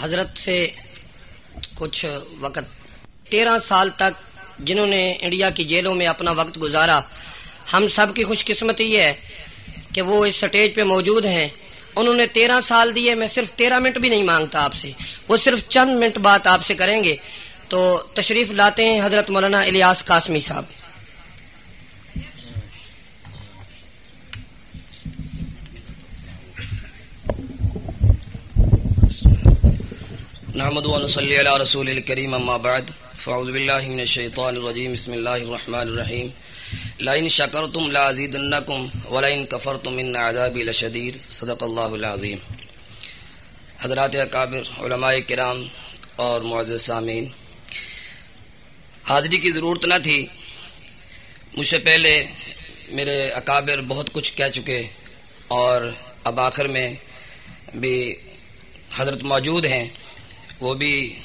حضرت سے کچھ وقت، تیرہ سال تک جنہوں نے انڈیا کی جیلوں میں اپنا وقت گزارا، ہم سب کی خوش قسمت یہ ہے کہ وہ اس سٹیج پہ موجود ہیں۔ انہوں نے تیرہ سال دیے، میں صرف تیرہ منٹ بھی نہیں مانگتا آپ سے، وہ صرف چند منٹ بات آپ سے کریں گے۔ تو تشریف لاتے ہیں حضرت مولانا الیاس قاسمی صاحب۔ نحمد ونصلي على رسول الكريم اما بعد. فاعوذ بالله من الشيطان الرجيم بسم الله الرحمن الرحيم لئن شكرتم لازيدنكم ولئن كفرتم من عذابي لشديد صدق الله العظيم حضرات اکابر، علماء کرام اور معزز سامعین، حاضری کی ضرورت نہ تھی۔ مجھ سے پہلے میرے اکابر بہت کچھ کہہ چکے اور اب آخر میں بھی حضرت موجود ہیں۔ وہ بھی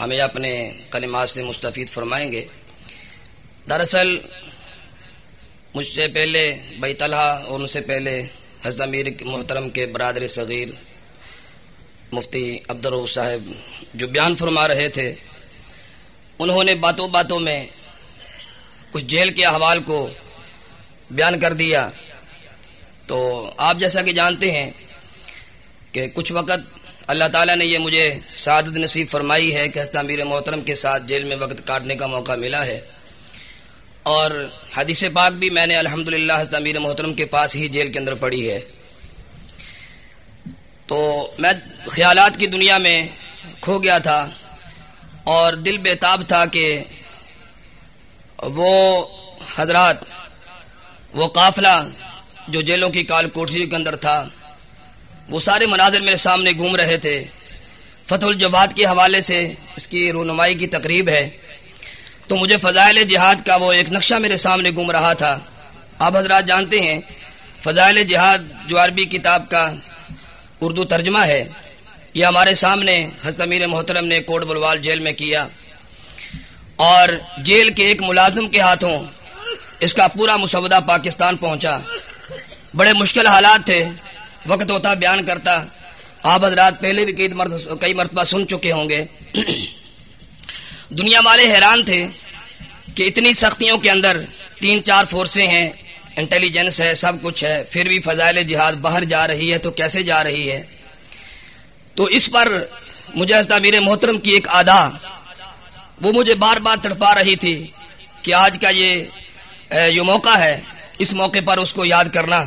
ہمیں اپنے کلمات سے مستفید فرمائیں گے۔ دراصل، مجھ سے پہلے بھائی طلحہ اور ان سے پہلے حضرت امیر محترم کے برادر صغیر مفتی عبدالرو صاحب جو بیان فرما رہے تھے، انہوں نے باتوں باتوں میں کچھ جیل کے احوال کو بیان کر دیا۔ تو آپ جیسا کہ جانتے ہیں کہ کچھ وقت اللہ تعالیٰ نے یہ مجھے سعادت نصیب فرمائی ہے کہ حضرت امیر محترم کے ساتھ جیل میں وقت کاٹنے کا موقع ملا ہے۔ اور حدیث پاک بھی میں نے الحمد للہ حضرت امیر محترم کے پاس ہی جیل کے اندر پڑھی ہے۔ تو میں خیالات کی دنیا میں کھو گیا تھا اور دل بےتاب تھا کہ وہ حضرات، وہ قافلہ جو جیلوں کی کال کوٹری کے اندر تھا وہ سارے مناظر میرے سامنے گھوم رہے تھے۔ فتح الجباد کے حوالے سے اس کی رونمائی کی تقریب ہے۔ تو مجھے فضائل جہاد کا وہ ایک نقشہ میرے سامنے گھوم رہا تھا۔ آپ حضرات جانتے ہیں، فضائل جہاد جو عربی کتاب کا اردو ترجمہ ہے، یہ ہمارے سامنے حضرت محترم نے کوٹ بلوال جیل میں کیا۔ اور جیل کے ایک ملازم کے ہاتھوں اس کا پورا مسودہ پاکستان پہنچا۔ بڑے مشکل حالات تھے۔ وقت ہوتا بیان کرتا۔ آپ حضرات پہلے بھی کئی کئی مرتبہ سن چکے ہوں گے۔ دنیا والے حیران تھے کہ اتنی سختیوں کے اندر تین چار فورسیں ہیں، انٹیلیجنس ہے، سب کچھ ہے، پھر بھی فضائل جہاد باہر جا رہی ہے تو کیسے جا رہی ہے؟ تو اس پر مجھے امیر محترم کی ایک آدھا، وہ مجھے بار بار تڑپا رہی تھی کہ آج کا یہ موقع ہے، اس موقع پر اس کو یاد کرنا۔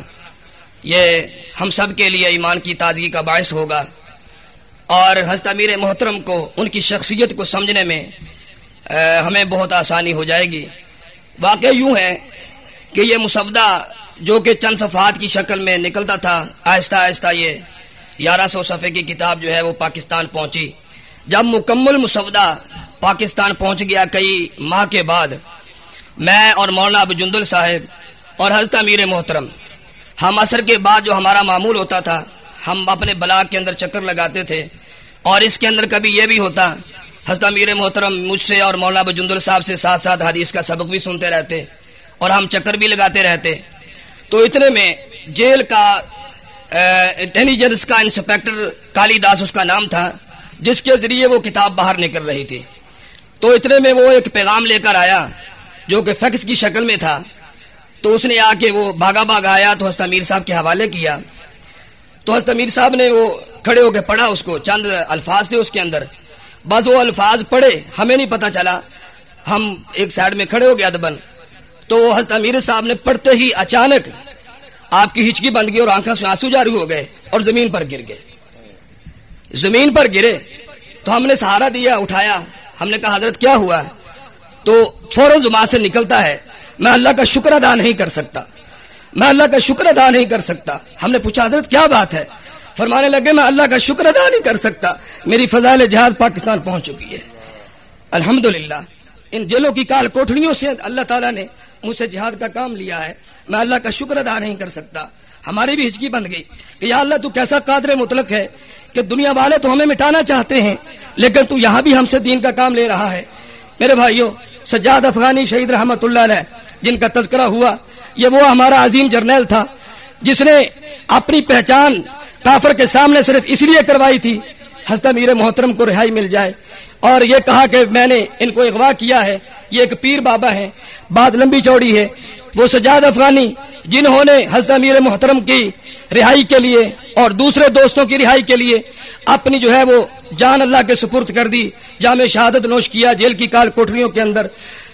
یہ ہم سب کے لیے ایمان کی تازگی کا باعث ہوگا۔ اور حضرت امیر محترم کو، ان کی شخصیت کو سمجھنے میں ہمیں بہت آسانی ہو جائے گی۔ واقع یوں ہے کہ یہ مسودہ جو کہ چند صفحات کی شکل میں نکلتا تھا، آہستہ آہستہ یہ گیارہ سو صفحے کی کتاب جو ہے وہ پاکستان پہنچی۔ جب مکمل مسودہ پاکستان پہنچ گیا کئی ماہ کے بعد، میں اور مولانا ابو جندل صاحب اور حضرت امیر محترم ہم اثر کے بعد جو ہمارا معمول ہوتا تھا، ہم اپنے بلاک کے اندر چکر لگاتے تھے۔ اور اس کے اندر کبھی یہ بھی ہوتا، حضرت امیر محترم مجھ سے اور مولانا بجند صاحب سے ساتھ ساتھ حدیث کا سبق بھی سنتے رہتے اور ہم چکر بھی لگاتے رہتے۔ تو اتنے میں جیل کا انٹیلیجنس کا انسپیکٹر کالی داس اس کا نام تھا، جس کے ذریعے وہ کتاب باہر نکل رہی تھی۔ تو اتنے میں وہ ایک پیغام لے کر آیا، جو کہ فیکس کی شکل میں تھا۔ تو اس نے آ کے وہ بھاگا بھاگا آیا تو حضرت امیر صاحب کے حوالے کیا۔ تو حضرت امیر صاحب نے وہ کھڑے ہو کے پڑھا اس کو، چند الفاظ تھے اس کے اندر۔ بس وہ الفاظ پڑھے، ہمیں نہیں پتا چلا۔ ہم ایک سائڈ میں کھڑے ہو گیا دبن تو حضرت امیر صاحب نے پڑھتے ہی اچانک آپ کی ہچکی بند گئی اور آنکھوں سے آنسو جاری ہو گئے اور زمین پر گر گئے۔ زمین پر گرے۔ تو ہم نے سہارا دیا، اٹھایا۔ ہم نے کہا، حضرت، کیا ہوا؟ تو فوراً زبان سے نکلتا ہے۔ میں اللہ کا شکر ادا نہیں کر سکتا میں اللہ کا شکر ادا نہیں کر سکتا۔ ہم نے پوچھا، حضرت، کیا بات ہے؟ فرمانے لگے، میں اللہ کا شکر ادا نہیں کر سکتا۔ میری فضائل جہاز پاکستان پہنچ چکی ہے۔ الحمد ان جیلوں کی کال کوٹڑیوں سے اللہ تعالیٰ نے مجھ سے جہاد کا کام لیا ہے۔ میں اللہ کا شکر ادا نہیں کر سکتا۔ ہماری بھی ہچکی بن گئی کہ یا اللہ تو کیسا قادر مطلق ہے کہ دنیا والے تو ہمیں مٹانا چاہتے ہیں، لیکن تو یہاں بھی ہم سے دین کا کام لے رہا ہے۔ میرے بھائیوں، سجاد افغانی شہید رحمت اللہ علیہ جن کا تذکرہ ہوا، یہ وہ ہمارا عظیم جرنیل تھا، جس نے اپنی پہچان کافر کے سامنے صرف اس لیے کروائی تھی ہستہ میر محترم کو رہائی مل جائے۔ اور یہ کہا کہ میں نے ان کو اغوا کیا ہے، یہ ایک پیر بابا ہے بات لمبی چوڑی ہے۔ وہ سجاد افغانی، جنہوں نے حضرت امیر محترم کی رہائی کے لیے اور دوسرے دوستوں کی رہائی کے لیے اپنی جو ہے وہ جان اللہ کے سپرد کر دی، جامع شہادت نوش کیا، جیل کی کال کوٹریوں کے اندر۔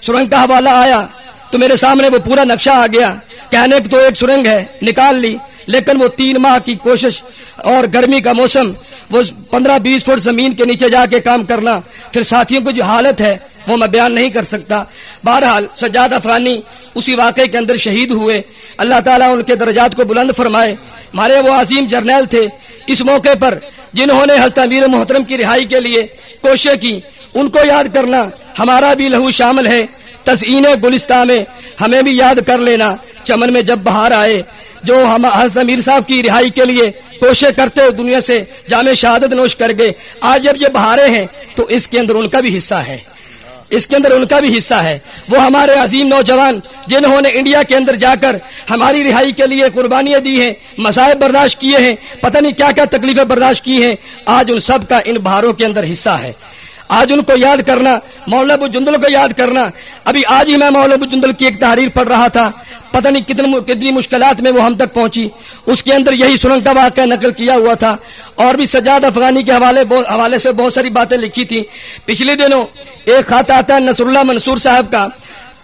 سرنگ کا حوالہ آیا۔ تو میرے سامنے وہ پورا نقشہ آ گیا۔ کہنے تو ایک سرنگ ہے، نکال لی۔ لیکن وہ تین ماہ کی کوشش اور گرمی کا موسم، وہ پندرہ بیس فٹ زمین کے نیچے جا کے کام کرنا۔ پھر ساتھیوں کی جو حالت ہے، وہ میں بیان نہیں کر سکتا۔ بہرحال، سجاد افغانی اسی واقعے کے اندر شہید ہوئے۔ اللہ تعالیٰ ان کے درجات کو بلند فرمائے۔ ہمارے وہ عظیم جرنیل تھے۔ اس موقع پر جنہوں نے حضرت امیر محترم کی رہائی کے لیے کوشش کی، ان کو یاد کرنا ہمارا بھی لہو شامل ہے۔ تزئین گلستہ میں ہمیں بھی یاد کر لینا۔ چمن میں جب بہار آئے، جو ہم امیر صاحب کی رہائی کے لیے کوشش کرتے دنیا سے جامع شہادت نوش کر گئے، آج جب یہ بہارے ہیں، تو اس کے اندر ان کا بھی حصہ ہے۔ اس کے اندر ان کا بھی حصہ ہے۔ وہ ہمارے عظیم نوجوان، جنہوں نے انڈیا کے اندر جا کر ہماری رہائی کے لیے قربانیاں دی ہیں مسائب برداشت کیے ہیں، پتہ نہیں کیا کیا تکلیفیں برداشت کی ہیں، آج ان سب کا ان بہاروں کے اندر حصہ ہے۔ آج ان کو یاد کرنا، مولانا ابو جندل کو یاد کرنا۔ ابھی آج ہی میں مولانا ابو جندل کی ایک تحریر پڑھ رہا تھا۔ پتہ نہیں کتنی کتنی مشکلات میں وہ ہم تک پہنچی۔ اس کے اندر یہی سرنگ کا واقعہ نقل کیا ہوا تھا۔ اور بھی سجاد افغانی کے حوالے حوالے سے بہت ساری باتیں لکھی تھی پچھلے دنوں ایک خط آتا ہے نصر اللہ منصور صاحب کا،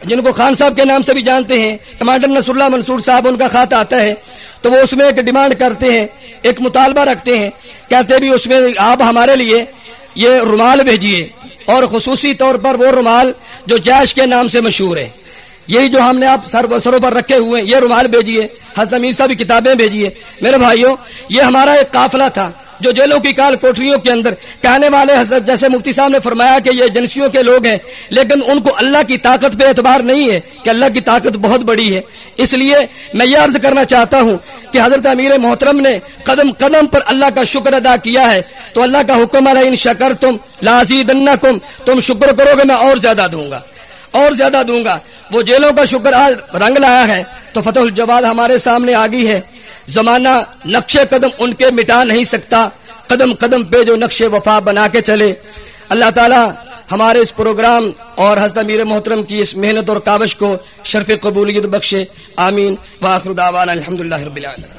جن کو خان صاحب کے نام سے بھی جانتے ہیں۔ کمانڈر نصر اللہ منصور صاحب، ان کا خط آتا ہے۔ تو وہ اس میں ایک ڈیمانڈ کرتے ہیں، ایک مطالبہ رکھتے ہیں۔ کہتے بھی اس میں آپ ہمارے لیے یہ رومال بھیجیے۔ اور خصوصی طور پر وہ رومال جو جیش کے نام سے مشہور ہے۔ یہی جو ہم نے آپ سر سروں پر رکھے ہوئے یہ رومال بھیجیے۔ حسن امیر صاحب کتابیں بھیجیے۔ میرے بھائیوں، یہ ہمارا ایک قافلہ تھا۔ جو جیلوں کی کال کوٹریوں کے اندر کہنے والے حضرت جیسے مفتی صاحب نے فرمایا کہ یہ ایجنسیوں کے لوگ ہیں، لیکن ان کو اللہ کی طاقت پہ اعتبار نہیں ہے کہ اللہ کی طاقت بہت بڑی ہے۔ اس لیے میں یہ عرض کرنا چاہتا ہوں کہ حضرت امیر محترم نے قدم قدم پر اللہ کا شکر ادا کیا ہے۔ تو اللہ کا حکم علیہ ان شکر تم لازی تم شکر کرو گے، میں اور زیادہ دوں گا۔ اور زیادہ دوں گا۔ وہ جیلوں کا شکر آج رنگ لایا ہے۔ تو فتح الجواد ہمارے سامنے آ ہے۔ زمانہ نقش قدم ان کے مٹا نہیں سکتا۔ قدم قدم پہ جو نقش وفا بنا کے چلے۔ اللہ تعالی ہمارے اس پروگرام اور حضرت امیر محترم کی اس محنت اور کاوش کو شرف قبولیت بخشے۔ آمین۔ واخر دعوانا الحمدللہ رب العالمین۔